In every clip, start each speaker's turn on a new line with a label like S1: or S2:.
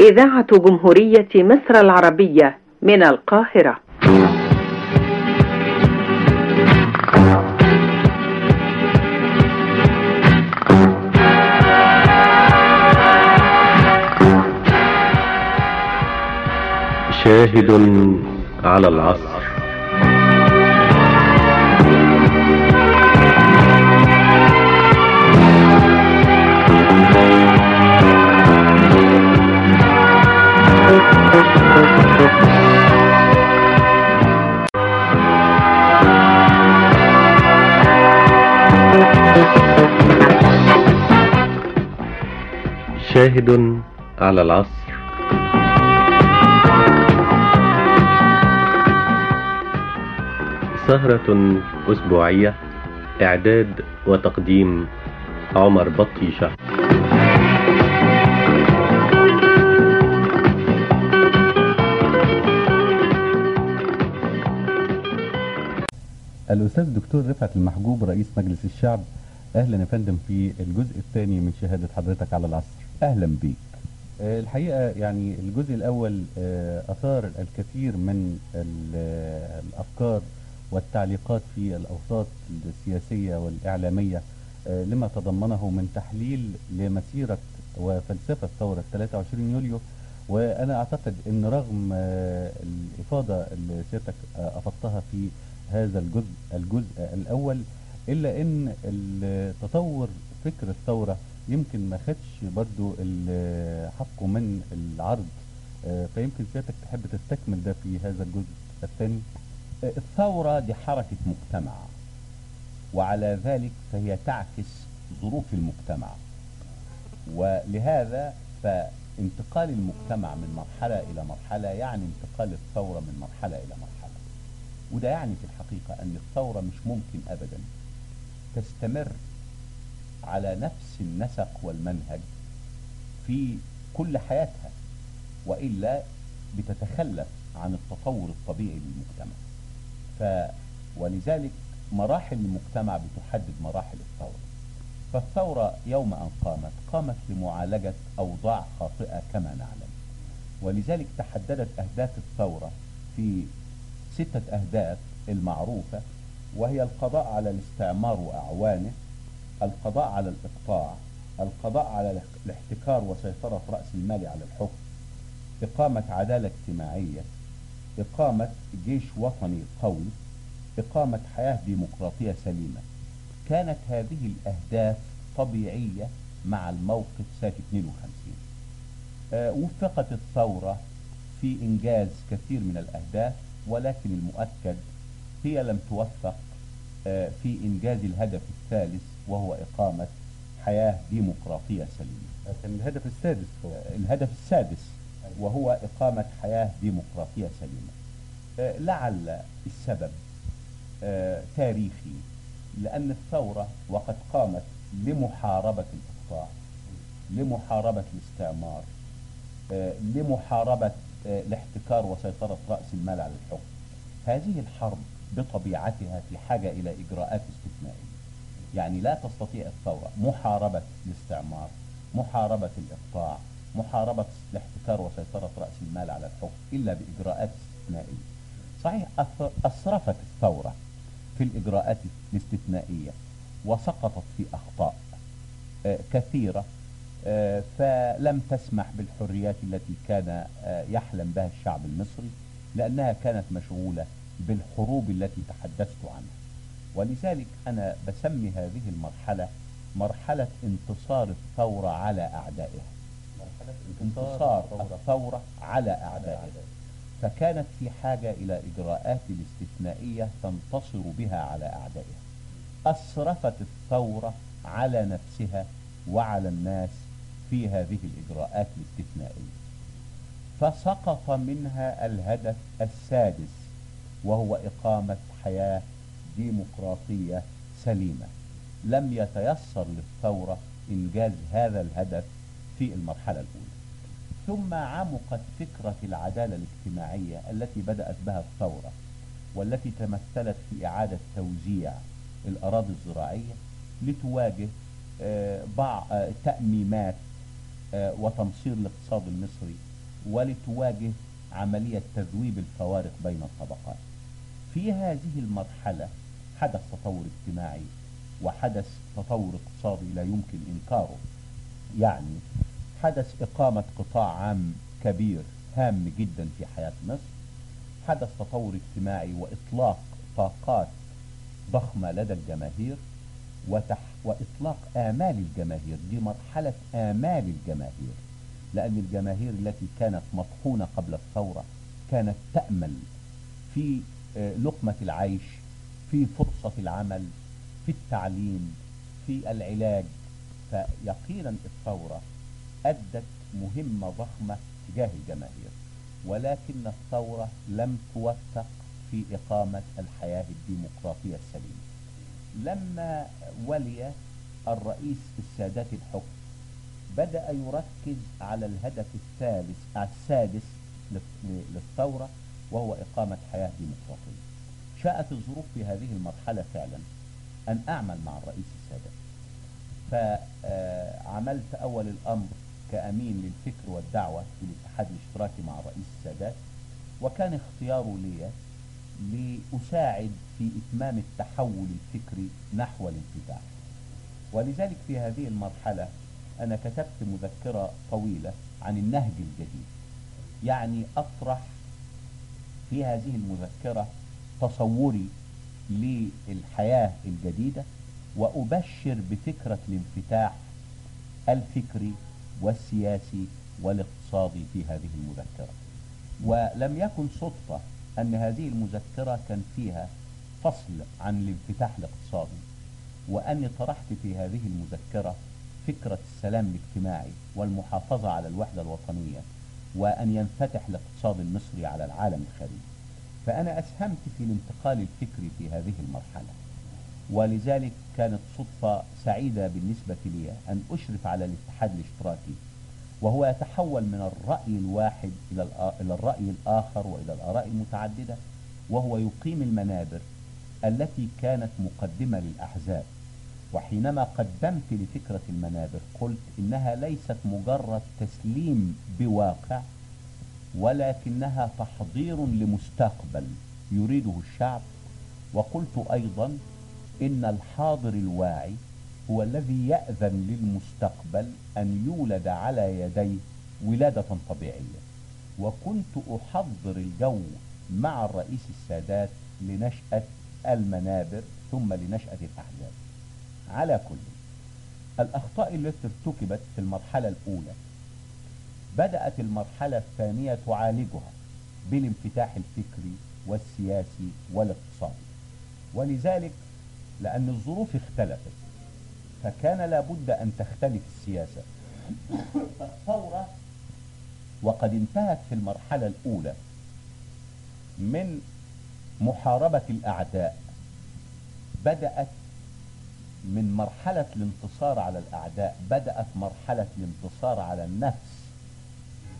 S1: إذاعة جمهورية مصر العربية من القاهرة.
S2: شاهد على العصر. شاهد على العصر. سهرة أسبوعية إعداد وتقديم عمر بطيشة.
S3: الأستاذ الدكتور رفعت المحجوب رئيس مجلس الشعب. أهلا يا فندم في الجزء الثاني من شهادة حضرتك على العصر.
S4: أهلا بيك.
S3: آه، الحقيقة يعني الجزء الأول آه، أثار الكثير من ال- الأفكار والتعليقات في الأوساط السياسية والإعلامية آه، لما تضمنه من تحليل لمسيرة وفلسفة ثورة 23 يوليو. وأنا أعتقد أن رغم آه، الإفاضة اللي سيادتك آه، أفضتها في هذا الجزء الجزء الأول إلا أن التطور فكر الثورة يمكن ما خدش برضو حقه من العرض. آه، فيمكن سيادتك تحب تستكمل ده في هذا الجزء الثاني.
S4: الثورة دي حركة مجتمع وعلى ذلك فهي تعكس ظروف المجتمع. ولهذا فانتقال المجتمع من مرحلة إلى مرحلة يعني انتقال الثورة من مرحلة إلى مرحلة. وده يعني في الحقيقة أن الثورة مش ممكن أبدا. تستمر على نفس النسق والمنهج في كل حياتها وإلا بتتخلف عن التطور الطبيعي للمجتمع. ف ولذلك مراحل المجتمع بتحدد مراحل الثورة. فالثورة يوم أن قامت قامت لمعالجة أوضاع خاطئة كما نعلم. ولذلك تحددت أهداف الثورة في ستة أهداف المعروفة وهي القضاء على الاستعمار وأعوانه القضاء على الإقطاع القضاء على الاحتكار وسيطرة رأس المال على الحكم إقامة عدالة اجتماعية إقامة جيش وطني قوي إقامة حياة ديمقراطية سليمة. كانت هذه الأهداف طبيعية مع الموقف سنة 52 آه، وفقت الثورة في إنجاز كثير من الأهداف ولكن المؤكد هي لم توفق آه، في إنجاز الهدف الثالث وهو إقامة حياة ديمقراطية سليمة.
S3: الهدف السادس هو.
S4: الهدف السادس وهو إقامة حياة ديمقراطية سليمة. آه، لعل السبب آه، تاريخي لأن الثورة وقد قامت لمحاربة الإقطاع لمحاربة الاستعمار آه، لمحاربة آه، الاحتكار وسيطرة رأس المال على الحكم. هذه الحرب بطبيعتها في حاجة إلى إجراءات استثنائية. يعني لا تستطيع الثورة محاربة الاستعمار محاربة الإقطاع محاربة الاحتكار وسيطرة رأس المال على الحكم إلا بإجراءات استثنائية. صحيح أسرفت الثورة في الإجراءات الاستثنائية وسقطت في أخطاء آه، كثيرة. آه، فلم تسمح بالحريات التي كان آه، يحلم بها الشعب المصري لأنها كانت مشغولة بالحروب التي تحدثت عنها. ولذلك أنا بسمي هذه المرحلة مرحلة انتصار الثورة على أعدائها. انتصار الثورة على أعدائها. فكانت في حاجة إلى إجراءات الاستثنائية تنتصر بها على أعدائها. أسرفت الثورة على نفسها وعلى الناس في هذه الإجراءات الاستثنائية. فسقط منها الهدف السادس وهو إقامة حياة ديمقراطية سليمة. لم يتيسر للثورة إنجاز هذا الهدف في المرحلة الأولى. ثم عمقت فكرة العدالة الاجتماعية التي بدأت بها الثورة والتي تمثلت في إعادة توزيع الأراضي الزراعية لتواجه آه، بعض آه، تأميمات آه، وتمصير الاقتصاد المصري ولتواجه عملية تذويب الفوارق بين الطبقات. في هذه المرحلة حدث تطور اجتماعي وحدث تطور اقتصادي لا يمكن إنكاره. يعني حدث إقامة قطاع عام كبير هام جدا في حياة مصر. حدث تطور اجتماعي وإطلاق طاقات ضخمة لدى الجماهير وتح وإطلاق آمال الجماهير دي مرحلة آمال الجماهير لأن الجماهير التي كانت مطحونة قبل الثورة كانت تأمل في آه، لقمة العيش في فرصة العمل في التعليم في العلاج. فيقينا الثورة أدت مهمة ضخمة تجاه الجماهير ولكن الثورة لم توفق في إقامة الحياة الديمقراطية السليمة. لما ولي الرئيس السادات الحكم بدأ يركز على الهدف الثالث السادس لل- للثورة وهو إقامة حياة ديمقراطية. شاءت الظروف في هذه المرحلة فعلا أن أعمل مع الرئيس السادات. فعملت أول الأمر كأمين للفكر والدعوة في الاتحاد الاشتراكي مع الرئيس السادات وكان اختياره لي لأساعد في إتمام التحول الفكري نحو الانفتاح. ولذلك في هذه المرحلة أنا كتبت مذكرة طويلة عن النهج الجديد. يعني أطرح في هذه المذكرة تصوري للحياة الجديدة وأبشر بفكرة الانفتاح الفكري والسياسي والاقتصادي في هذه المذكرة. ولم يكن صدفة أن هذه المذكرة كان فيها فصل عن الانفتاح الاقتصادي وأني طرحت في هذه المذكرة فكرة السلام الاجتماعي والمحافظة على الوحدة الوطنية وأن ينفتح الاقتصاد المصري على العالم الخارجي فأنا أسهمت في الانتقال الفكري في هذه المرحلة ولذلك كانت صدفة سعيدة بالنسبة لي أن أشرف على الاتحاد الاشتراكي وهو يتحول من الرأي الواحد إلى الرأي الآخر وإلى الآراء المتعددة وهو يقيم المنابر التي كانت مقدمة للأحزاب. وحينما قدمت لفكرة المنابر قلت إنها ليست مجرد تسليم بواقع ولكنها تحضير لمستقبل يريده الشعب. وقلت أيضا إن الحاضر الواعي هو الذي يأذن للمستقبل أن يولد على يديه ولادة طبيعية. وكنت أحضر الجو مع الرئيس السادات لنشأة المنابر ثم لنشأة الأحزاب على كل الأخطاء التي ارتكبت في المرحلة الأولى بدأت المرحلة الثانية تعالجها بالانفتاح الفكري والسياسي والاقتصادي. ولذلك لأن الظروف اختلفت فكان لابد أن تختلف السياسة. الثورة وقد انتهت في المرحلة الأولى من محاربة الأعداء. بدأت من مرحلة الانتصار على الأعداء. بدأت مرحلة الانتصار على النفس.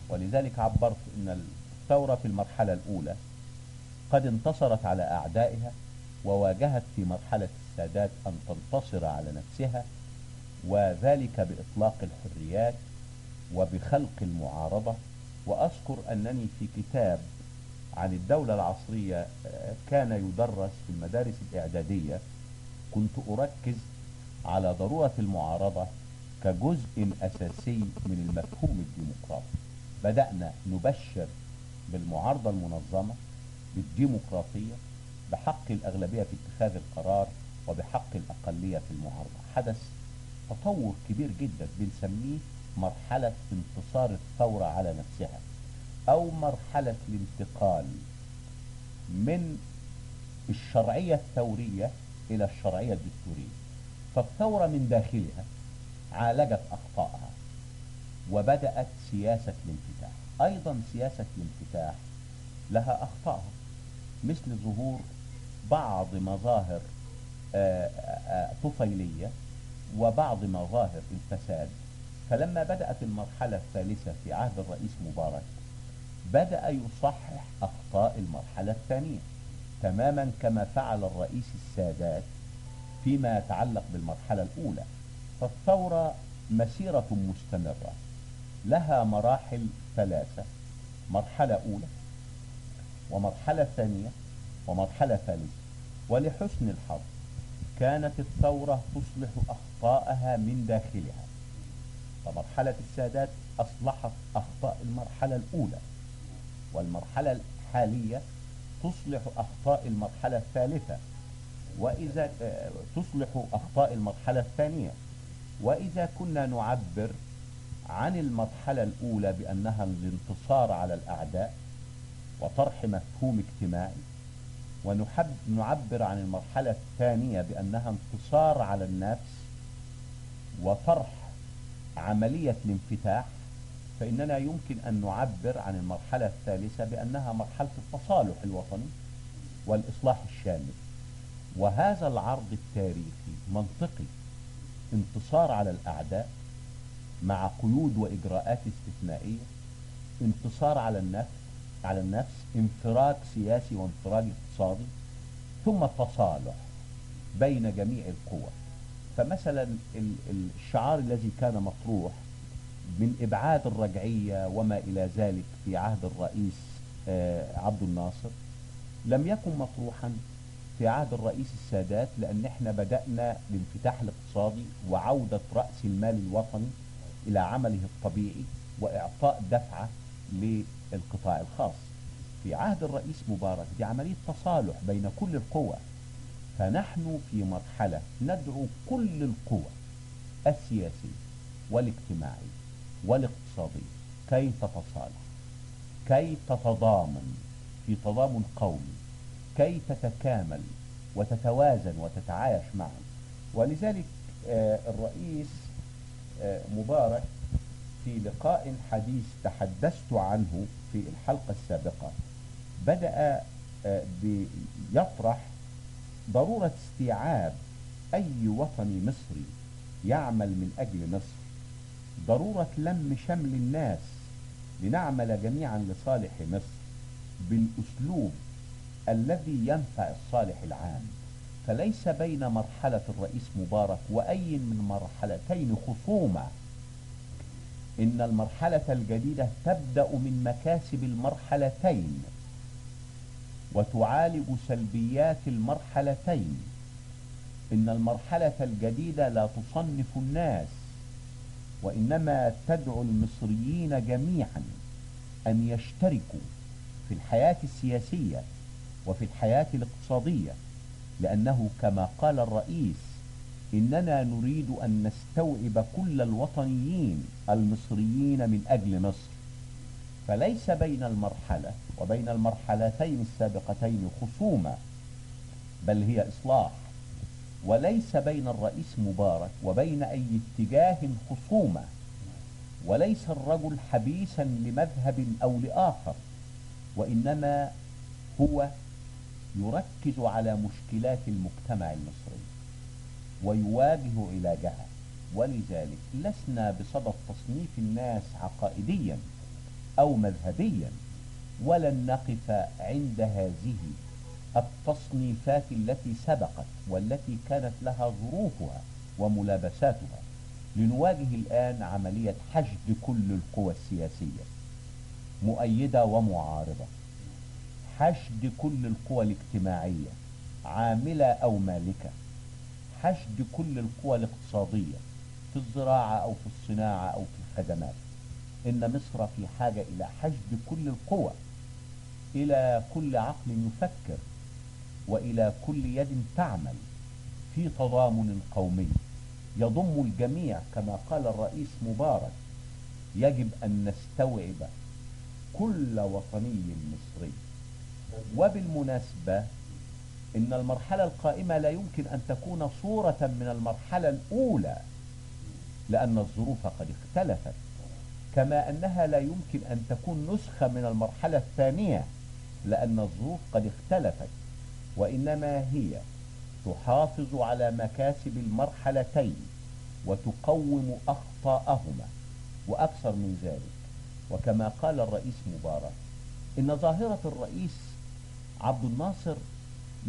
S4: ولذلك عبرت أن الثورة في المرحلة الأولى قد انتصرت على أعدائها وواجهت في مرحلة السادات أن تنتصر على نفسها وذلك بإطلاق الحريات وبخلق المعارضة. وأذكر أنني في كتاب عن الدولة العصرية آه، كان يدرس في المدارس الإعدادية. كنت أركز على ضرورة المعارضة كجزء أساسي من المفهوم الديمقراطي. بدأنا نبشر بالمعارضة المنظمة بالديمقراطية بحق الأغلبية في اتخاذ القرار وبحق الأقلية في المعارضة حدث تطور كبير جدا بنسميه مرحلة انتصار الثورة على نفسها أو مرحلة الانتقال من الشرعية الثورية إلى الشرعية الدستورية. فالثورة من داخلها عالجت أخطائها وبدأت سياسة الانفتاح. أيضا سياسة الانفتاح لها أخطائها مثل ظهور بعض مظاهر طفيلية وبعض مظاهر الفساد. فلما بدأت المرحلة الثالثة في عهد الرئيس مبارك بدأ يصحح أخطاء المرحلة الثانية تماما كما فعل الرئيس السادات فيما يتعلق بالمرحلة الأولى. فالثورة مسيرة مستمرة لها مراحل ثلاثة مرحلة أولى ومرحلة ثانية ومرحلة ثالثة. ولحسن الحظ كانت الثورة تصلح أخطاءها من داخلها. فمرحلة السادات أصلحت أخطاء المرحلة الأولى والمرحلة الحالية تصلح أخطاء المرحلة الثالثة وإذا آه، تصلح أخطاء المرحلة الثانية. وإذا كنا نعبر عن المرحلة الأولى بأنها الانتصار على الأعداء وطرح مفهوم اجتماعي ونحب نعبر عن المرحلة الثانية بأنها انتصار على النفس وطرح عملية الانفتاح فإننا يمكن أن نعبر عن المرحلة الثالثة بأنها مرحلة التصالح الوطني والإصلاح الشامل. وهذا العرض التاريخي منطقي انتصار على الأعداء مع قيود وإجراءات استثنائية انتصار على النفس على النفس انفراج سياسي وانفراج اقتصادي ثم تصالح بين جميع القوى. فمثلا ال- ال- الشعار الذي كان مطروح من إبعاد الرجعية وما إلى ذلك في عهد الرئيس آه، عبد الناصر لم يكن مطروحا في عهد الرئيس السادات لأن إحنا بدأنا الانفتاح الاقتصادي وعودة رأس المال الوطني إلى عمله الطبيعي وإعطاء دفعة للقطاع الخاص. في عهد الرئيس مبارك دي عملية تصالح بين كل القوى فنحن في مرحلة ندعو كل القوى السياسية والاجتماعية والاقتصادية كي تتصالح كي تتضامن في تضامن قومي كي تتكامل وتتوازن وتتعايش معا. ولذلك آه، الرئيس آه، مبارك في لقاء حديث تحدثت عنه في الحلقة السابقة. بدأ آه، بيطرح ضرورة استيعاب أي وطني مصري يعمل من أجل مصر. ضرورة لم شمل الناس لنعمل جميعا لصالح مصر بالأسلوب الذي ينفع الصالح العام. فليس بين مرحلة الرئيس مبارك وأي من مرحلتين خصومة إن المرحلة الجديدة تبدأ من مكاسب المرحلتين وتعالج سلبيات المرحلتين. إن المرحلة الجديدة لا تصنف الناس وإنما تدعو المصريين جميعا أن يشتركوا في الحياة السياسية وفي الحياة الاقتصادية لأنه كما قال الرئيس إننا نريد أن نستوعب كل الوطنيين المصريين من أجل مصر. فليس بين المرحلة وبين المرحلتين السابقتين خصومة بل هي إصلاح. وليس بين الرئيس مبارك وبين أي اتجاه خصومة وليس الرجل حبيسا لمذهب أو لآخر وإنما هو يركز على مشكلات المجتمع المصري. ويواجه علاجها ولذلك لسنا بصدد تصنيف الناس عقائديا أو مذهبيا ولن نقف عند هذه التصنيفات التي سبقت والتي كانت لها ظروفها وملابساتها. لنواجه الآن عملية حشد كل القوى السياسية مؤيدة ومعارضة. حشد كل القوى الاجتماعية عاملة أو مالكة. حشد كل القوى الاقتصادية في الزراعة أو في الصناعة أو في الخدمات. إن مصر في حاجة إلى حشد كل القوى إلى كل عقل يفكر وإلى كل يد تعمل في تضامن قومي. يضم الجميع كما قال الرئيس مبارك يجب أن نستوعب كل وطني مصري. وبالمناسبة إن المرحلة القائمة لا يمكن أن تكون صورة من المرحلة الأولى لأن الظروف قد اختلفت. كما أنها لا يمكن أن تكون نسخة من المرحلة الثانية لأن الظروف قد اختلفت. وإنما هي تحافظ على مكاسب المرحلتين وتقوم أخطاءهما وأكثر من ذلك. وكما قال الرئيس مبارك إن ظاهرة الرئيس عبد الناصر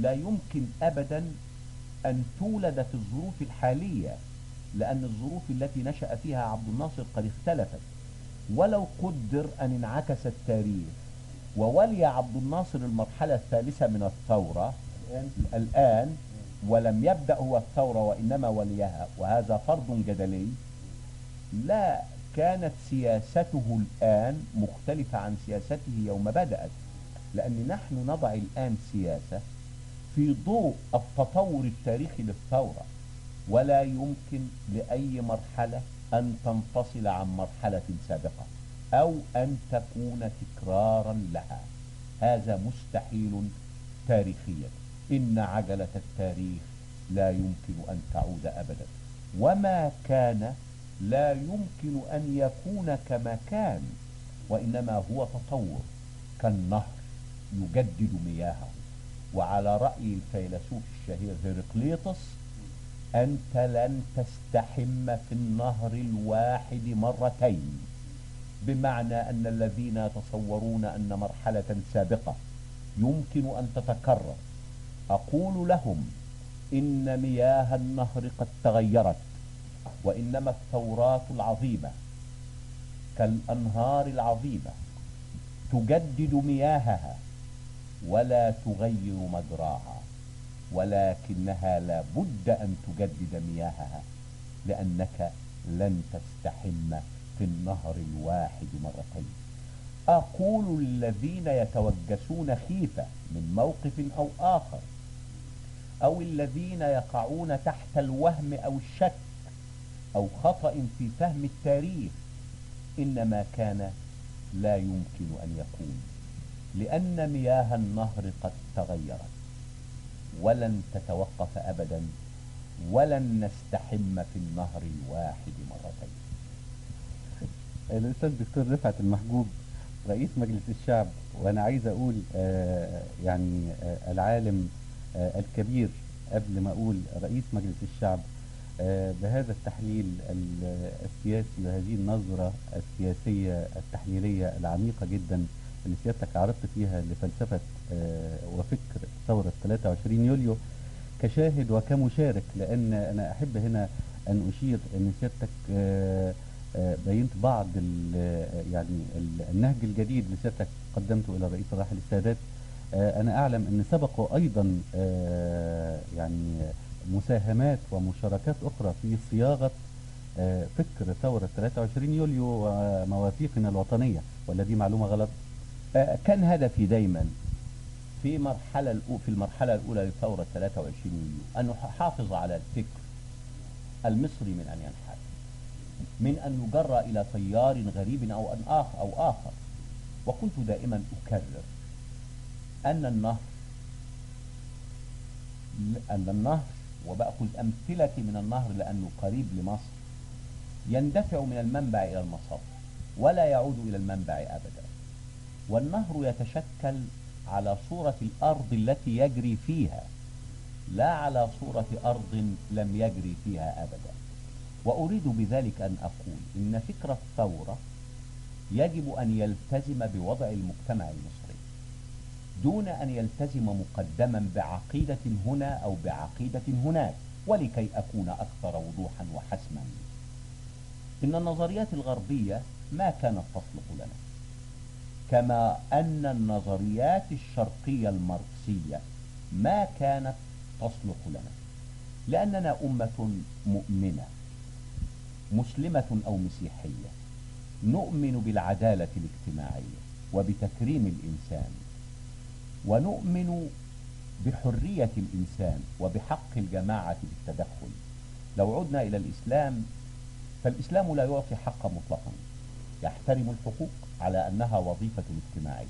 S4: لا يمكن أبدا أن تولد في الظروف الحالية لأن الظروف التي نشأ فيها عبد الناصر قد اختلفت. ولو قدر أن انعكس التاريخ وولي عبد الناصر المرحلة الثالثة من الثورة الآن ولم يبدأ هو الثورة وإنما وليها وهذا فرض جدلي لا كانت سياسته الآن مختلفة عن سياسته يوم بدأت. لأن نحن نضع الآن سياسة في ضوء التطور التاريخي للثورة ولا يمكن لأي مرحلة أن تنفصل عن مرحلة سابقة أو أن تكون تكرارا لها. هذا مستحيل تاريخيا. إن عجلة التاريخ لا يمكن أن تعود أبدا. وما كان لا يمكن أن يكون كما كان وإنما هو تطور. كالنهر يجدد مياهه. وعلى رأي الفيلسوف الشهير هيرقليطس أنت لن تستحم في النهر الواحد مرتين بمعنى أن الذين يتصورون أن مرحلة سابقة يمكن أن تتكرر. أقول لهم إن مياه النهر قد تغيرت وإنما الثورات العظيمة كالأنهار العظيمة تجدد مياهها. ولا تغير مجراها ولكنها لا بد أن تجدد مياهها لأنك لن تستحم في النهر الواحد مرتين. أقول الذين يتوجسون خيفة من موقف أو آخر أو الذين يقعون تحت الوهم أو الشك أو خطأ في فهم التاريخ إنما كان لا يمكن أن يكون. لأن مياه النهر قد تغيرت. ولن تتوقف أبدا ولن نستحم في النهر الواحد مرتين.
S3: الأستاذ دكتور رفعت المحجوب رئيس مجلس الشعب وأنا عايز أقول آه يعني آه العالم آه الكبير قبل ما أقول رئيس مجلس الشعب بهذا التحليل السياسي وهذه النظرة السياسية التحليلية العميقة جدا. اللي سيادتك عرضت فيها لفلسفة آه وفكر ثورة 23 يوليو كشاهد وكمشارك لأن أنا أحب هنا أن أشير أن سيادتك آه بينت بعض ال يعني ال النهج الجديد اللي سيادتك قدمته إلى الرئيس الراحل السادات أنا أعلم أن سبقوا أيضا يعني مساهمات ومشاركات أخرى في صياغة فكر ثورة 23 يوليو ومواثيقنا الوطنية ولا دي معلومة غلط؟
S4: كان هدفي دايما في مرحلة في المرحلة الأولى لثوره 23 يوليو أن أحافظ على الفكر المصري من أن ينحل من أن يجرى إلى تيار غريب أو أن آخر أو آخر. وكنت دائما أكرر أن النهر أن النهر وبأخذ أمثلتي من النهر لأنه قريب لمصر يندفع من المنبع إلى المصب ولا يعود إلى المنبع أبدا. والنهر يتشكل على صورة الأرض التي يجري فيها لا على صورة أرض لم يجري فيها أبدا. وأريد بذلك أن أقول إن فكر الثورة يجب أن يلتزم بوضع المجتمع المصري. دون أن يلتزم مقدما بعقيدة هنا أو بعقيدة هناك ولكي أكون أكثر وضوحا وحسما. إن النظريات الغربية ما كانت تصلح لنا. كما أن النظريات الشرقية الماركسية ما كانت تصلح لنا لأننا أمة مؤمنة مسلمة أو مسيحية. نؤمن بالعدالة الاجتماعية وبتكريم الإنسان ونؤمن بحرية الإنسان وبحق الجماعة بالتدخل. لو عدنا إلى الإسلام فالإسلام لا يعطي حق مطلقا يحترم الحقوق على أنها وظيفة اجتماعية.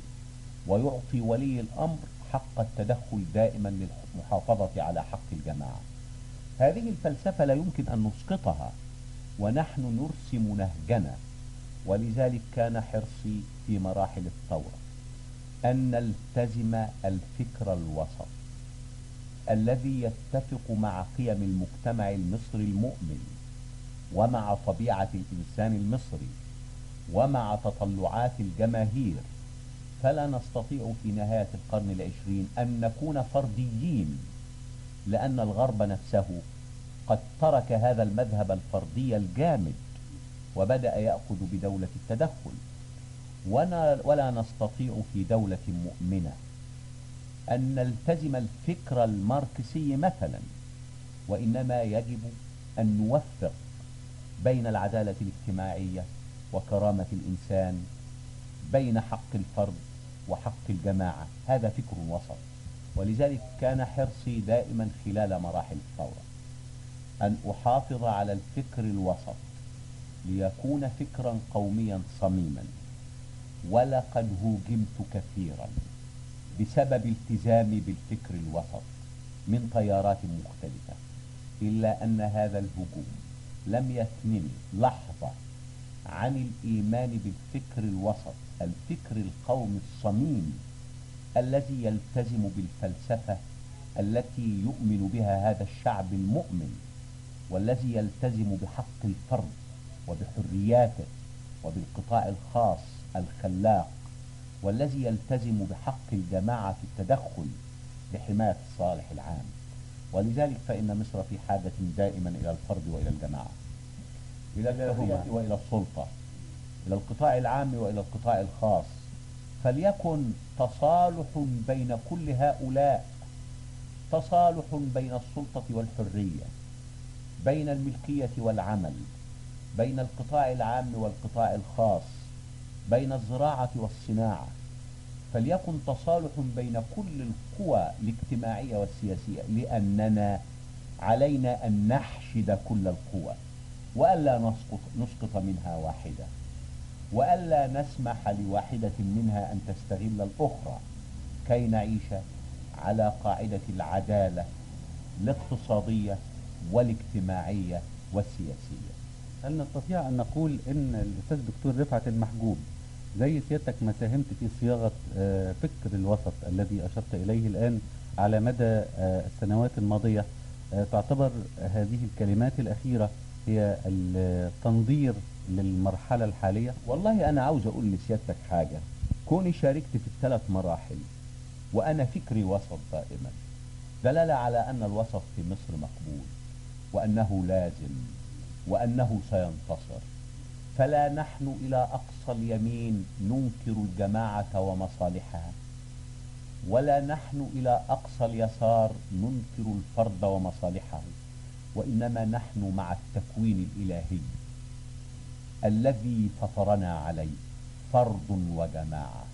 S4: ويعطي ولي الأمر حق التدخل دائما للمحافظة على حق الجماعة. هذه الفلسفة لا يمكن أن نسقطها ونحن نرسم نهجنا. ولذلك كان حرصي في مراحل الثورة أن نلتزم الفكر الوسط الذي يتفق مع قيم المجتمع المصري المؤمن ومع طبيعة الإنسان المصري. ومع تطلعات الجماهير فلا نستطيع في نهاية القرن العشرين أن نكون فرديين لأن الغرب نفسه قد ترك هذا المذهب الفردي الجامد وبدأ يأخذ بدولة التدخل. ولا نستطيع في دولة مؤمنة أن نلتزم الفكر الماركسي مثلا وإنما يجب أن نوفق بين العدالة الاجتماعية وكرامة الإنسان بين حق الفرد وحق الجماعة. هذا فكر وسط ولذلك كان حرصي دائما خلال مراحل الثورة أن أحافظ على الفكر الوسط ليكون فكرا قوميا صميما. ولقد هوجمت كثيرا بسبب التزامي بالفكر الوسط من تيارات مختلفة إلا أن هذا الهجوم لم يثنني لحظة عن الإيمان بالفكر الوسط الفكر القومي الصميم الذي يلتزم بالفلسفة التي يؤمن بها هذا الشعب المؤمن والذي يلتزم بحق الفرد وبحرياته وبالقطاع الخاص الخلاق والذي يلتزم بحق الجماعة في التدخل لحماية الصالح العام. ولذلك فإن مصر في حاجة دائما إلى الفرد وإلى الجماعة. إلى الحرية وإلى السلطة إلى القطاع العام وإلى القطاع الخاص. فليكن تصالح بين كل هؤلاء تصالح بين السلطة والحرية بين الملكية والعمل بين القطاع العام والقطاع الخاص بين الزراعة والصناعة. فليكن تصالح بين كل القوى الاجتماعية والسياسية لأننا علينا أن نحشد كل القوى. وألا نسقط, نسقط منها واحدة. وألا نسمح لواحدة منها أن تستغل الأخرى. كي نعيش على قاعدة العدالة الاقتصادية والاجتماعية والسياسية.
S3: هل نستطيع أن نقول أن الأستاذ دكتور رفعت المحجوب زي سيادتك ما ساهمت في صياغة آه، فكر الوسط الذي أشرت إليه الآن على مدى آه، السنوات الماضية؟ آه، تعتبر هذه الكلمات الأخيرة هي التنظير للمرحلة الحالية.
S4: والله أنا عاوز أقول لسيادتك حاجة. كوني شاركت في الثلاث مراحل وأنا فكري وسط دائما دلالة على أن الوسط في مصر مقبول وأنه لازم وأنه سينتصر. فلا نحن إلى أقصى اليمين ننكر الجماعة ومصالحها ولا نحن إلى أقصى اليسار ننكر الفرد ومصالحه. وإنما نحن مع التكوين الإلهي الذي فطرنا عليه فرد وجماعة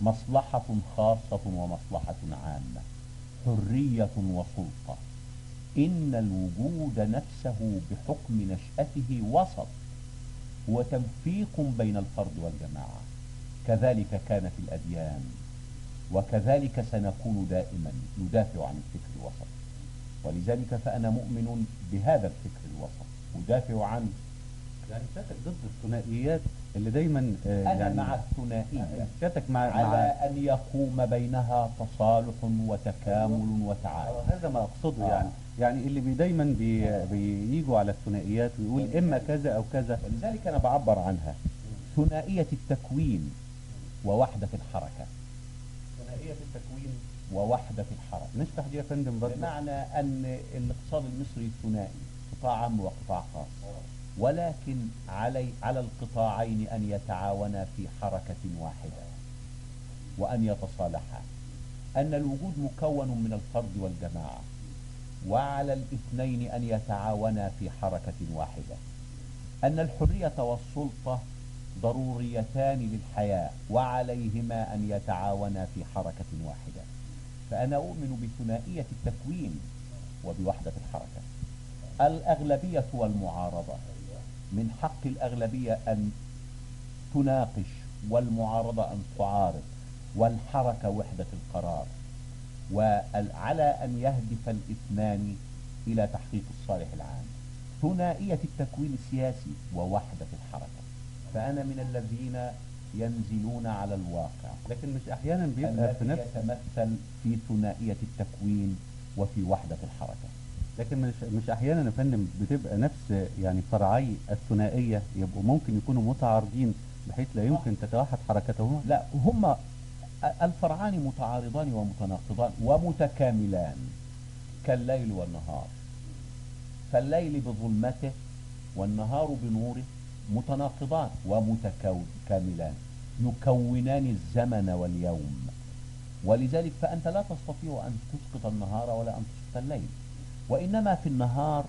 S4: مصلحة خاصة ومصلحة عامة حرية وسلطة. إن الوجود نفسه بحكم نشأته وسط هو تنفيق بين الفرد والجماعة. كذلك كان في الأديان وكذلك سنكون دائما ندافع عن الفكر الوسط. ولذلك فأنا مؤمن بهذا الفكر الوسط أدافع عنه
S3: يعني سيادتك ضد الثنائيات اللي دايما آه،
S4: أنا
S3: يعني
S4: مع الثنائية.
S3: سيادتك مع,
S4: على
S3: مع
S4: أن يقوم بينها تصالح وتكامل
S3: آه،
S4: وتعاون
S3: هذا ما أقصده
S4: آه.
S3: يعني. يعني اللي بي دايما بي بييجوا على الثنائيات ويقول إما كذا أو كذا.
S4: ولذلك أنا بعبر عنها. ثنائية التكوين ووحدة الحركة. ووحدة الحركة
S3: نشرح دي يا فندم برضه
S4: بمعنى أن الاقتصاد المصري ثنائي قطاع عام وقطاع خاص. ولكن علي على القطاعين أن يتعاونا في حركة واحدة وأن يتصالحا. أن الوجود مكون من الفرد والجماعة وعلى الاثنين أن يتعاونا في حركة واحدة. أن الحرية والسلطة ضروريتان للحياة وعليهما أن يتعاونا في حركة واحدة. فأنا أؤمن بثنائية التكوين وبوحدة الحركة. الأغلبية والمعارضة من حق الأغلبية أن تناقش والمعارضة أن تعارض والحركة وحدة القرار. وعلى أن يهدف الإثنان إلى تحقيق الصالح العام. ثنائية التكوين السياسي ووحدة الحركة. فأنا من الذين ينزلون على الواقع.
S3: لكن مش أحيانا بيبقى في نفس
S4: يتمثل في ثنائية التكوين وفي وحدة الحركة.
S3: لكن مش مش أحيانا يا فندم بتبقى نفس يعني فرعي الثنائية. يبقوا ممكن يكونوا متعارضين بحيث لا يمكن تتوحد حركتهما
S4: لا هما الفرعان متعارضان ومتناقضان ومتكاملان كالليل والنهار. فالليل بظلمته والنهار بنوره متناقضان ومتكاملان يكونان الزمن واليوم. ولذلك فأنت لا تستطيع أن تسقط النهار ولا أن تسقط الليل. وإنما في النهار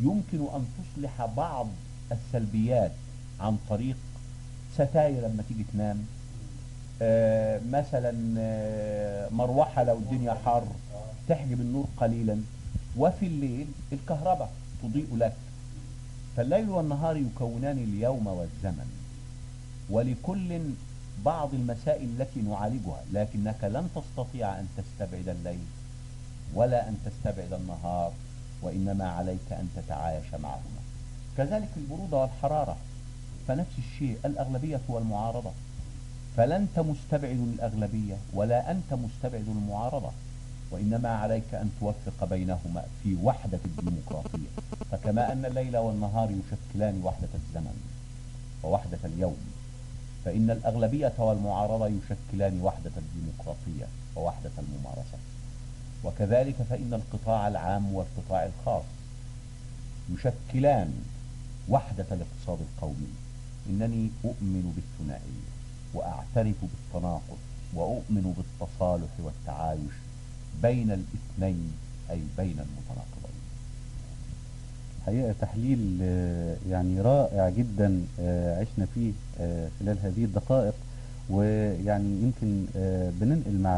S4: يمكن أن تصلح بعض السلبيات عن طريق ستاير لما تيجي تنام. آه مثلا آه مروحة لو الدنيا حر تحجب النور قليلا. وفي الليل الكهرباء تضيء لك. فالليل والنهار يكونان اليوم والزمن ولكل بعض المسائل التي نعالجها لكنك لن تستطيع أن تستبعد الليل ولا أن تستبعد النهار وإنما عليك أن تتعايش معهما. كذلك البرودة والحرارة فنفس الشيء الأغلبية والمعارضة. فلنت مستبعد الأغلبية ولا أنت مستبعد المعارضة. وإنما عليك أن توفق بينهما في وحدة الديمقراطية. فكما أن الليل والنهار يشكلان وحدة الزمن ووحدة اليوم فإن الأغلبية والمعارضة يشكلان وحدة الديمقراطية ووحدة الممارسة. وكذلك فإن القطاع العام والقطاع الخاص يشكلان وحدة الاقتصاد القومي. إنني أؤمن بالثنائية وأعترف بالتناقض وأؤمن بالتصالح والتعايش بين الاثنين أي بين المتناقضين.
S3: حقيقة تحليل آه، يعني رائع جدا آه، عشنا فيه آه، خلال هذه الدقائق. ويعني يمكن بننقل مع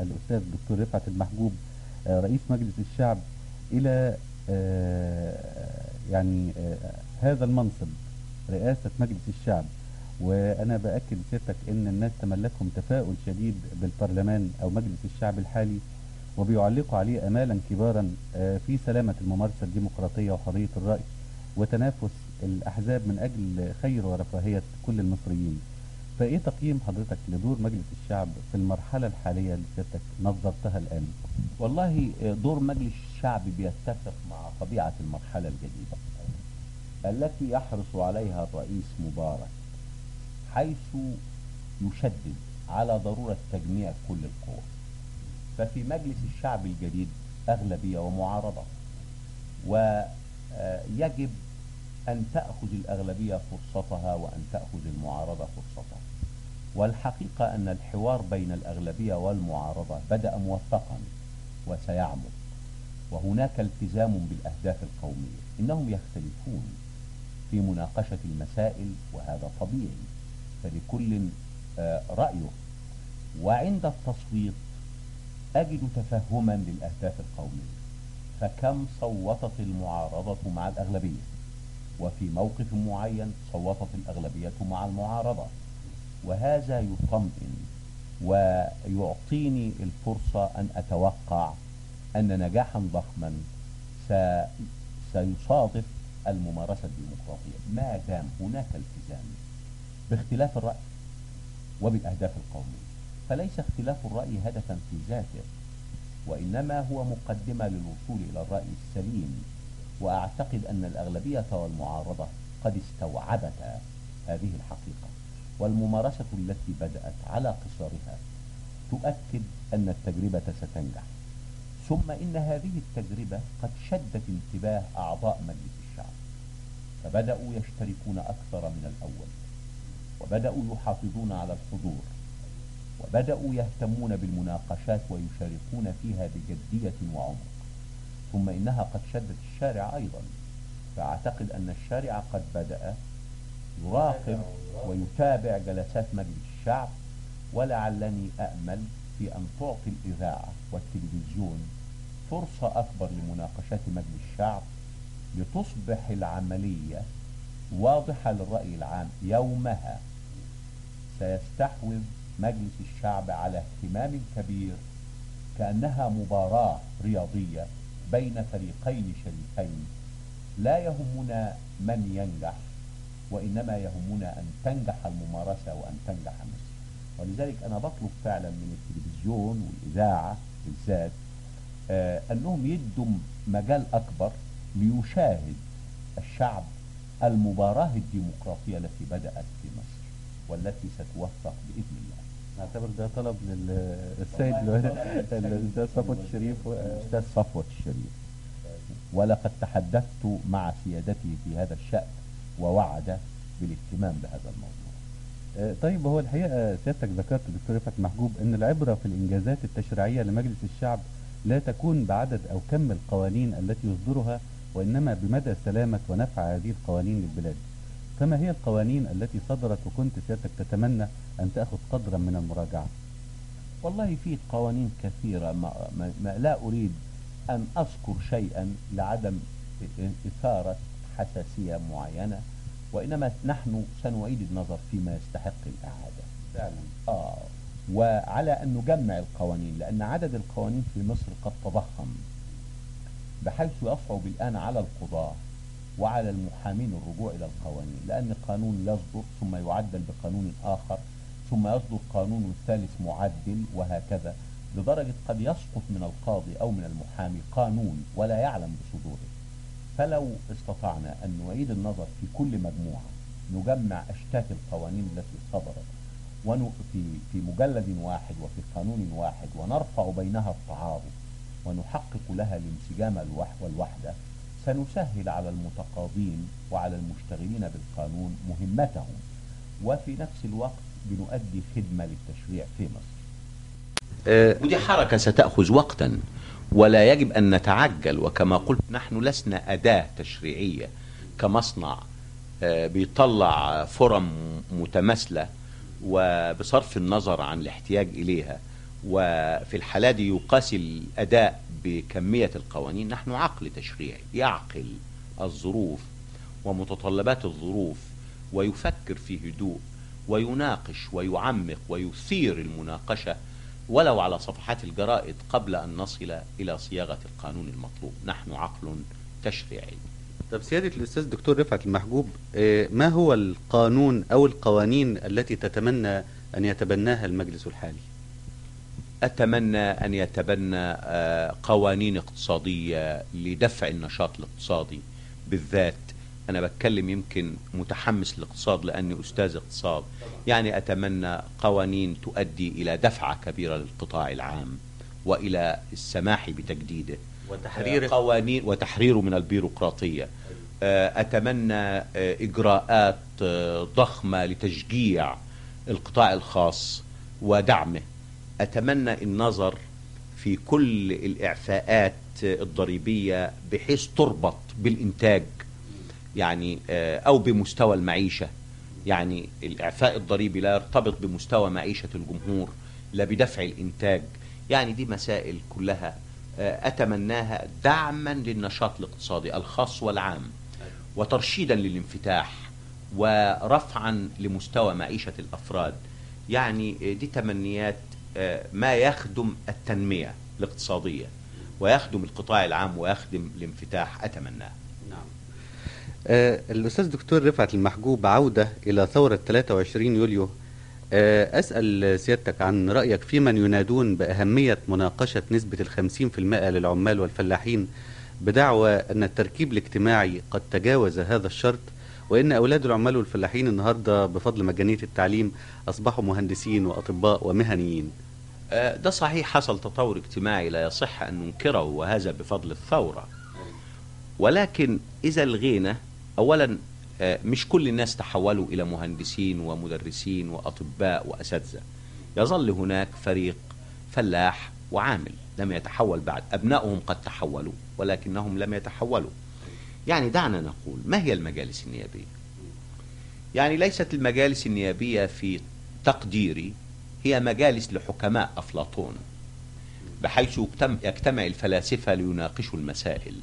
S3: الأستاذ الدكتور رفعت المحجوب رئيس مجلس الشعب إلى يعني هذا المنصب رئاسة مجلس الشعب. وأنا بأكد سيادتك إن الناس تملكهم تفاؤل شديد بالبرلمان أو مجلس الشعب الحالي. وبيعلقوا عليه امالا كبارا آه، في سلامة الممارسة الديمقراطية وحرية الرأي وتنافس الأحزاب من أجل خير ورفاهية كل المصريين. فإيه تقييم حضرتك لدور مجلس الشعب في المرحلة الحالية اللي سيادتك نظرتها الآن؟
S4: والله دور مجلس الشعب بيتفق مع طبيعة المرحلة الجديدة التي يحرص عليها الرئيس مبارك حيث يشدد على ضرورة تجميع كل القوى ففي مجلس الشعب الجديد أغلبية ومعارضة. ويجب أن تأخذ الأغلبية فرصتها وأن تأخذ المعارضة فرصتها. والحقيقة أن الحوار بين الأغلبية والمعارضة بدأ موفقا وسيعمق. وهناك التزام بالأهداف القومية. إنهم يختلفون في مناقشة المسائل وهذا طبيعي. فلكل آه، رأيه. وعند التصويت أجد تفهما للأهداف القومية. فكم صوتت المعارضة مع الأغلبية؟ وفي موقف معين صوتت الأغلبية مع المعارضة. وهذا يطمئن ويعطيني الفرصة أن أتوقع أن نجاحا ضخما سيصادف الممارسة الديمقراطية. ما دام هناك التزام باختلاف الرأي وبالأهداف القومية. فليس اختلاف الرأي هدفا في ذاته وإنما هو مقدمة للوصول إلى الرأي السليم. وأعتقد أن الأغلبية والمعارضة قد استوعبتا هذه الحقيقة والممارسة التي بدأت على قصارها تؤكد أن التجربة ستنجح. ثم إن هذه التجربة قد شدت انتباه أعضاء مجلس الشعب فبدأوا يشتركون أكثر من الأول وبدأوا يحافظون على الحضور. وبدأوا يهتمون بالمناقشات ويشاركون فيها بجدية وعمق. ثم إنها قد شدت الشارع أيضا. فأعتقد أن الشارع قد بدأ يراقب ويتابع جلسات مجلس الشعب ولعلني أأمل في أن تعطي الإذاعة والتلفزيون فرصة أكبر لمناقشات مجلس الشعب لتصبح العملية واضحة للرأي العام يومها. سيستحوذ مجلس الشعب على اهتمام كبير كأنها مباراة رياضية بين فريقين شريكين لا يهمنا من ينجح وإنما يهمنا أن تنجح الممارسة وأن تنجح مصر ولذلك أنا بطلب فعلا من التلفزيون والإذاعة بالذات آه أنهم يدوا مجال أكبر ليشاهد الشعب المباراة الديمقراطية التي بدأت في مصر والتي ستوفق بإذن الله.
S3: نعتبر ده طلب للسيد الاستاذ صفوت الشريف
S4: الأستاذ صفوت الشريف. ولقد تحدثت مع سيادته في هذا الشأن ووعد
S5: بالاهتمام بهذا الموضوع.
S3: آه، طيب هو الحقيقة سيادتك ذكرت دكتور رفعت محجوب أن العبرة في الإنجازات التشريعية لمجلس الشعب لا تكون بعدد أو كم القوانين التي يصدرها وإنما بمدى سلامة ونفع هذه القوانين للبلاد. فما هي القوانين التي صدرت وكنت سيادتك تتمنى أن تأخذ قدرا من المراجعة.
S5: والله في قوانين كثيرة ما, ما, لا أريد أن أذكر شيئا لعدم إثارة حساسية معينة وإنما نحن سنعيد النظر فيما يستحق الإعادة.
S3: فعلا.
S5: آه. وعلى أن نجمع القوانين لأن عدد القوانين في مصر قد تضخم. بحيث يصعب الآن على القضاة وعلى المحامين الرجوع إلى القوانين لأن قانون يصدر ثم يعدل بقانون آخر ثم يصدر قانون ثالث معدل وهكذا. لدرجة قد يسقط من القاضي أو من المحامي قانون ولا يعلم بصدوره. فلو استطعنا أن نعيد النظر في كل مجموعة نجمع أشتات القوانين التي صدرت في في مجلد واحد وفي قانون واحد ونرفع بينها التعارض ونحقق لها الانسجام الوح- والوحدة سنسهل على المتقاضين وعلى المشتغلين بالقانون مهمتهم وفي نفس الوقت بنؤدي خدمة للتشريع في مصر.
S4: ودي حركة ستأخذ وقتا ولا يجب أن نتعجل وكما قلت نحن لسنا أداة تشريعية كمصنع آه، بيطلع فرم متماثلة وبصرف النظر عن الاحتياج إليها. وفي الحالة دي يقاس الأداء بكمية القوانين نحن عقل تشريعي يعقل الظروف ومتطلبات الظروف ويفكر في هدوء ويناقش ويعمق ويثير المناقشة ولو على صفحات الجرائد قبل أن نصل إلى صياغة القانون المطلوب. نحن عقل تشريعي.
S3: طب سيادة الأستاذ دكتور رفعت المحجوب آه، ما هو القانون أو القوانين التي تتمنى أن يتبناها المجلس الحالي؟
S4: أتمنى أن يتبنى آه، قوانين اقتصادية لدفع النشاط الاقتصادي. بالذات أنا بتكلم يمكن متحمس للاقتصاد لأني أستاذ اقتصاد. يعني أتمنى قوانين تؤدي إلى دفعة كبيرة للقطاع العام وإلى السماح بتجديده. آه، قوانين وتحريره من البيروقراطية. آه، أتمنى إجراءات ضخمة لتشجيع القطاع الخاص ودعمه. أتمنى النظر في كل الإعفاءات الضريبية بحيث تربط بالإنتاج يعني آه، أو بمستوى المعيشة. يعني الإعفاء الضريبي لا يرتبط بمستوى معيشة الجمهور لا بدفع الإنتاج. يعني دي مسائل كلها آه، أتمناها دعما للنشاط الاقتصادي الخاص والعام وترشيدا للانفتاح ورفعا لمستوى معيشة الأفراد. يعني آه، دي تمنيات ما يخدم التنمية الاقتصادية ويخدم القطاع العام ويخدم الانفتاح أتمناه.
S3: آه، الأستاذ دكتور رفعت المحجوب عودة إلى ثورة 23 يوليو. آه، أسأل سيادتك عن رأيك في من ينادون بأهمية مناقشة نسبة الخمسين في المائة للعمال والفلاحين بدعوى أن التركيب الاجتماعي قد تجاوز هذا الشرط وأن أولاد العمال والفلاحين النهاردة بفضل مجانية التعليم أصبحوا مهندسين وأطباء ومهنيين.
S4: آه، ده صحيح حصل تطور اجتماعي لا يصح أن ننكره وهذا بفضل الثورة. ولكن إذا الغينا أولا آه، مش كل الناس تحولوا إلى مهندسين ومدرسين وأطباء وأساتذة. يظل هناك فريق فلاح وعامل لم يتحول بعد. أبنائهم قد تحولوا ولكنهم لم يتحولوا. يعني دعنا نقول ما هي المجالس النيابية؟ يعني ليست المجالس النيابية في تقديري هي مجالس لحكماء أفلاطون بحيث يجتم- يجتمع الفلاسفة ليناقشوا المسائل.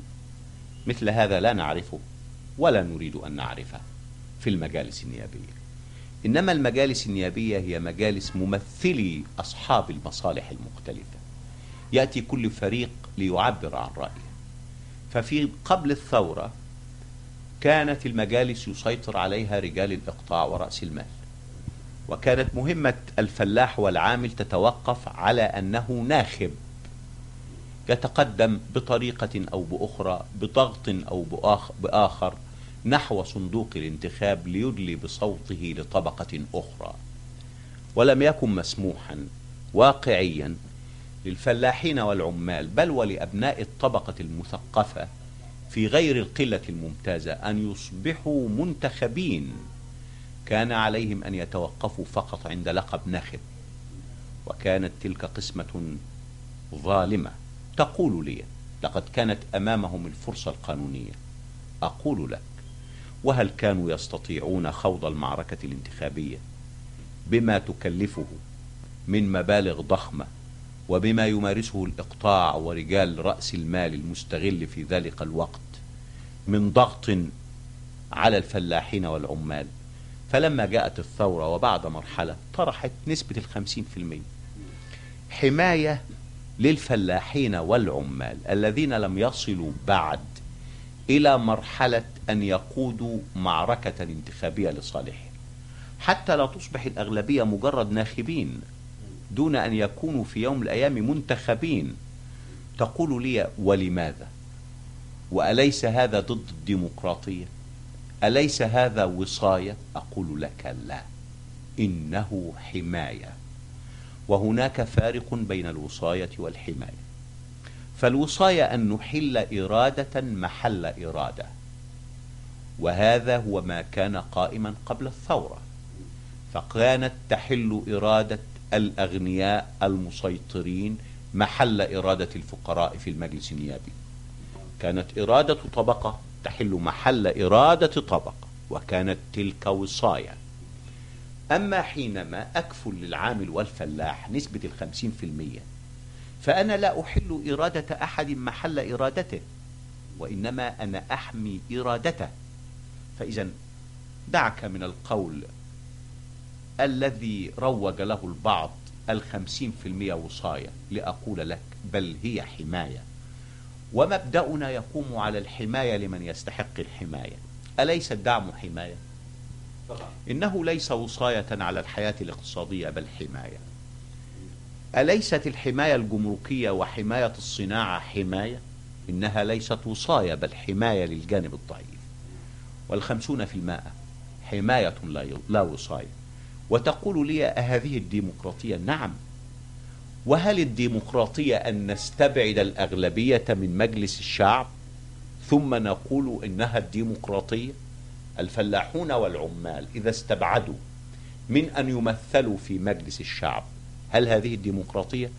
S4: مثل هذا لا نعرفه ولا نريد أن نعرفه في المجالس النيابية. إنما المجالس النيابية هي مجالس ممثلي أصحاب المصالح المختلفة. يأتي كل فريق ليعبر عن رأيه. ففي قبل الثورة كانت المجالس يسيطر عليها رجال الإقطاع ورأس المال. وكانت مهمة الفلاح والعامل تتوقف على أنه ناخب يتقدم بطريقة أو بأخرى بضغط أو بآخ- بآخر نحو صندوق الانتخاب ليدلي بصوته لطبقة أخرى. ولم يكن مسموحا واقعيا للفلاحين والعمال بل ولأبناء الطبقة المثقفة في غير القلة الممتازة أن يصبحوا منتخبين. كان عليهم أن يتوقفوا فقط عند لقب نخب. وكانت تلك قسمة ظالمة. تقول لي لقد كانت أمامهم الفرصة القانونية. أقول لك وهل كانوا يستطيعون خوض المعركة الانتخابية بما تكلفه من مبالغ ضخمة وبما يمارسه الإقطاع ورجال رأس المال المستغل في ذلك الوقت من ضغط على الفلاحين والعمال. فلما جاءت الثورة وبعد مرحلة طرحت نسبة الخمسين في المية. حماية للفلاحين والعمال الذين لم يصلوا بعد إلى مرحلة أن يقودوا معركة انتخابية لصالحهم. حتى لا تصبح الأغلبية مجرد ناخبين. دون أن يكونوا في يوم الأيام منتخبين. تقول لي ولماذا؟ وأليس هذا ضد الديمقراطية؟ أليس هذا وصاية؟ أقول لك لا إنه حماية. وهناك فارق بين الوصاية والحماية. فالوصاية أن نحل إرادة محل إرادة. وهذا هو ما كان قائما قبل الثورة. فكانت تحل إرادة الأغنياء المسيطرين محل إرادة الفقراء في المجلس النيابي. كانت إرادة طبقة تحل محل إرادة طبقة وكانت تلك وصاية أما حينما أكفل للعامل والفلاح نسبة الخمسين في المية فأنا لا أحل إرادة أحد محل إرادته وإنما أنا أحمي إرادته. فإذا دعك من القول الذي روج له البعض الخمسين في المية وصاية لأقول لك بل هي حماية. ومبدأنا يقوم على الحماية لمن يستحق الحماية. أليس الدعم حماية؟ إنه ليس وصاية على الحياة الاقتصادية بل حماية. أليست الحماية الجمركية وحماية الصناعة حماية؟ إنها ليست وصاية بل حماية للجانب الضعيف. والخمسون في المائة حماية لا لا وصاية. وتقول لي أهذه الديمقراطية؟ نعم. وهل الديمقراطية أن نستبعد الأغلبية من مجلس الشعب ثم نقول إنها الديمقراطية؟ الفلاحون والعمال إذا استبعدوا من أن يمثلوا في مجلس الشعب هل هذه الديمقراطية؟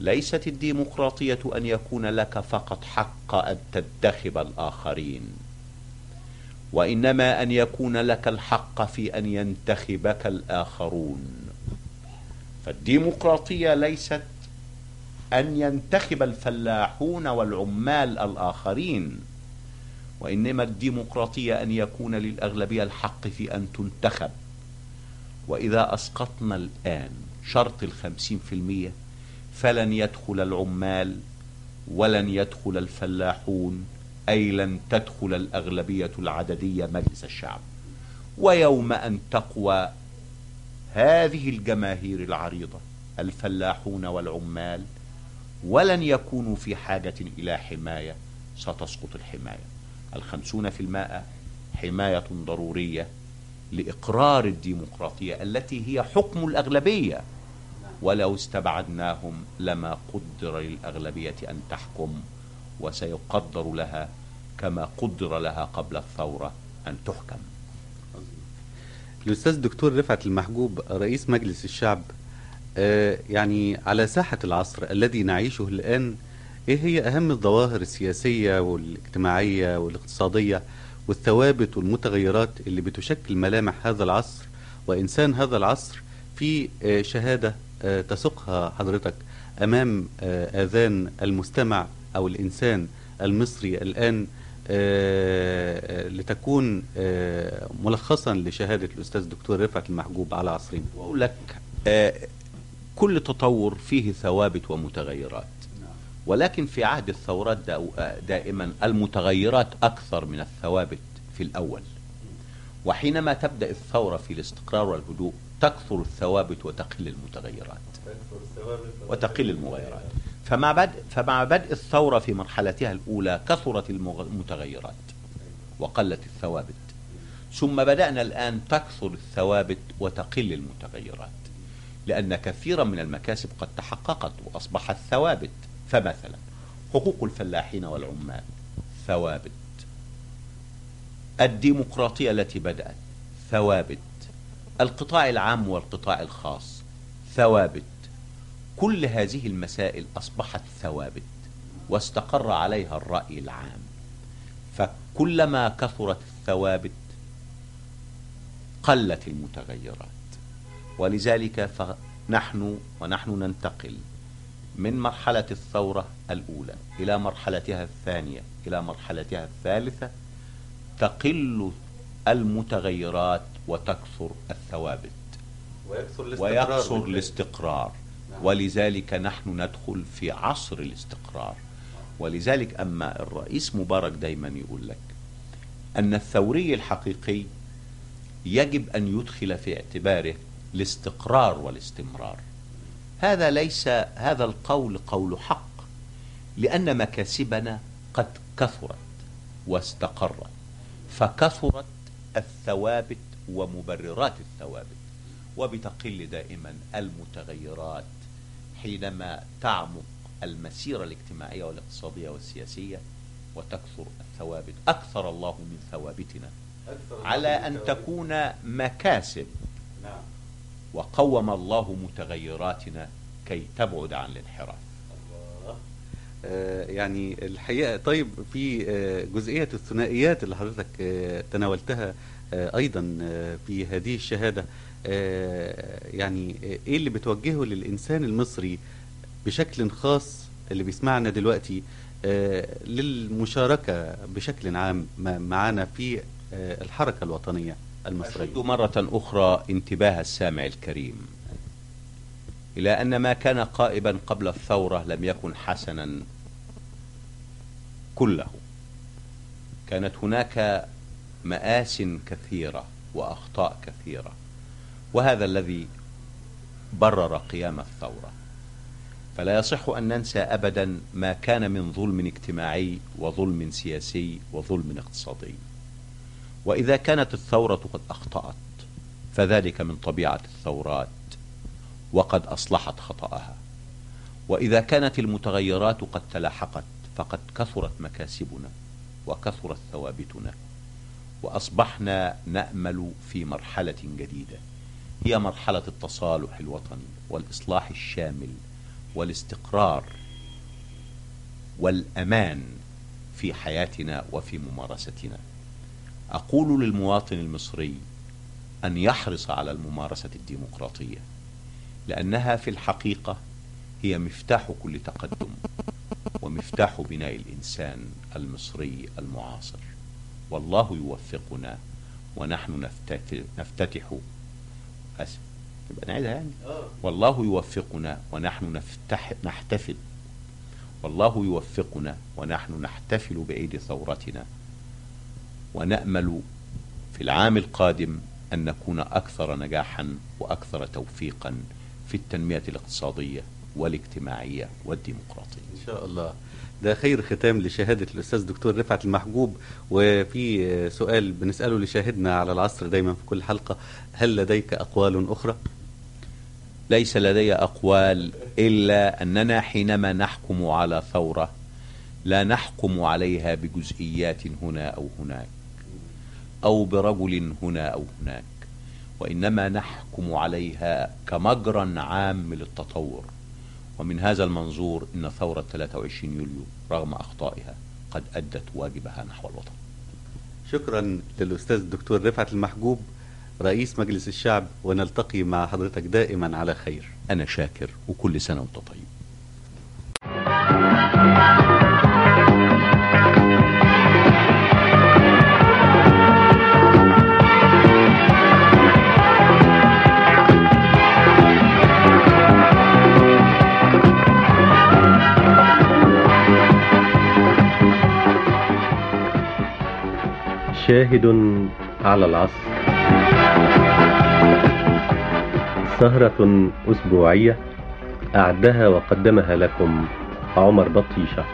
S4: ليست الديمقراطية أن يكون لك فقط حق أن تنتخب الآخرين. وإنما أن يكون لك الحق في أن ينتخبك الآخرون. فالديمقراطية ليست أن ينتخب الفلاحون والعمال الآخرين وإنما الديمقراطية أن يكون للأغلبية الحق في أن تنتخب. وإذا أسقطنا الآن شرط الخمسين في المية فلن يدخل العمال ولن يدخل الفلاحون أي لن تدخل الأغلبية العددية مجلس الشعب. ويوم أن تقوى هذه الجماهير العريضة الفلاحون والعمال ولن يكونوا في حاجة إلى حماية ستسقط الحماية. الخمسون في المائة حماية ضرورية لإقرار الديمقراطية التي هي حكم الأغلبية. ولو استبعدناهم لما قدر للأغلبية أن تحكم وسيقدر لها كما قدر لها قبل الثورة أن تحكم.
S3: الأستاذ الدكتور رفعت المحجوب رئيس مجلس الشعب آه، يعني على ساحة العصر الذي نعيشه الآن إيه هي أهم الظواهر السياسية والاجتماعية والاقتصادية والثوابت والمتغيرات اللي بتشكل ملامح هذا العصر وإنسان هذا العصر في آه، شهادة آه، تسوقها حضرتك أمام آذان المستمع أو الإنسان المصري الآن لتكون آه، ملخصا لشهادة الأستاذ الدكتور رفعت المحجوب على عصرنا
S4: وأقول لك آه، كل تطور فيه ثوابت ومتغيرات. ولكن في عهد الثورات دا- دائما المتغيرات أكثر من الثوابت في الأول. وحينما تبدأ الثورة في الاستقرار والهدوء تكثر الثوابت وتقل المتغيرات. وتقل المغايرات فمع بدء فمع بدء الثورة في مرحلتها الأولى كثرت المتغيرات وقلت الثوابت. ثم بدأنا الآن تكثر الثوابت وتقل المتغيرات لأن كثيرا من المكاسب قد تحققت وأصبحت ثوابت. فمثلا حقوق الفلاحين والعمال ثوابت. الديمقراطية التي بدأت ثوابت. القطاع العام والقطاع الخاص ثوابت. كل هذه المسائل أصبحت ثوابت واستقر عليها الرأي العام. فكلما كثرت الثوابت قلت المتغيرات. ولذلك فنحن ونحن ننتقل من مرحلة الثورة الأولى إلى مرحلتها الثانية إلى مرحلتها الثالثة تقل المتغيرات وتكثر الثوابت.
S3: ويكثر
S4: ويقصر الاستقرار. ولذلك نحن ندخل في عصر الاستقرار. ولذلك أما الرئيس مبارك دايما يقول لك أن الثوري الحقيقي يجب أن يدخل في اعتباره الاستقرار والاستمرار. هذا ليس هذا القول قول حق لأن مكاسبنا قد كثرت واستقرت فكثرت الثوابت ومبررات الثوابت وبتقل دائما المتغيرات حينما تعمق المسيرة الاجتماعية والاقتصادية والسياسية وتكثر الثوابت أكثر الله من ثوابتنا. على أن تكون مكاسب.
S3: نعم.
S4: وقوم الله متغيراتنا كي تبعد عن الانحراف.
S3: آه، يعني الحقيقة طيب في آه، جزئية الثنائيات اللي حضرتك آه، تناولتها أيضا في هذه الشهادة. آه، يعني آه، إيه اللي بتوجهه للإنسان المصري بشكل خاص اللي بيسمعنا دلوقتي آه، للمشاركة بشكل عام م- معنا في آه، الحركة الوطنية المصرية؟
S4: أشد مرة أخرى انتباه السامع الكريم إلى أن ما كان قائبا قبل الثورة لم يكن حسنا كله. كانت هناك مآس كثيرة وأخطاء كثيرة. وهذا الذي برر قيام الثورة. فلا يصح أن ننسى أبدا ما كان من ظلم اجتماعي وظلم سياسي وظلم اقتصادي. وإذا كانت الثورة قد أخطأت فذلك من طبيعة الثورات وقد أصلحت خطأها. وإذا كانت المتغيرات قد تلاحقت فقد كثرت مكاسبنا وكثرت ثوابتنا وأصبحنا نأمل في مرحلة جديدة. هي مرحلة التصالح الوطني والإصلاح الشامل والاستقرار والأمان في حياتنا وفي ممارستنا. أقول للمواطن المصري أن يحرص على الممارسة الديمقراطية لأنها في الحقيقة هي مفتاح كل تقدم ومفتاح بناء الإنسان المصري المعاصر. والله يوفقنا ونحن نفتتح, أسف يبقى نعيدها يعني؟ والله يوفقنا ونحن نفتح نحتفل. والله يوفقنا ونحن نحتفل بعيد ثورتنا. ونأمل في العام القادم أن نكون أكثر نجاحا وأكثر توفيقا في التنمية الاقتصادية والاجتماعية والديمقراطية.
S3: إن شاء الله. ده خير ختام لشهادة الأستاذ دكتور رفعت المحجوب وفي سؤال بنسأله لشاهدنا على العصر دايما في كل حلقة هل لديك أقوال أخرى؟
S4: ليس لدي أقوال إلا أننا حينما نحكم على ثورة لا نحكم عليها بجزئيات هنا أو هناك أو برجل هنا أو هناك وإنما نحكم عليها كمجرى عام للتطور ومن هذا المنظور إن ثورة 23 يوليو رغم أخطائها قد أدت واجبها نحو الوطن.
S3: شكرا للأستاذ الدكتور رفعت المحجوب رئيس مجلس الشعب ونلتقي مع حضرتك دائما على خير.
S4: أنا شاكر وكل سنة وأنت طيب.
S2: شاهد على العصر. سهرة أسبوعية أعدها وقدمها لكم عمر بطيشة.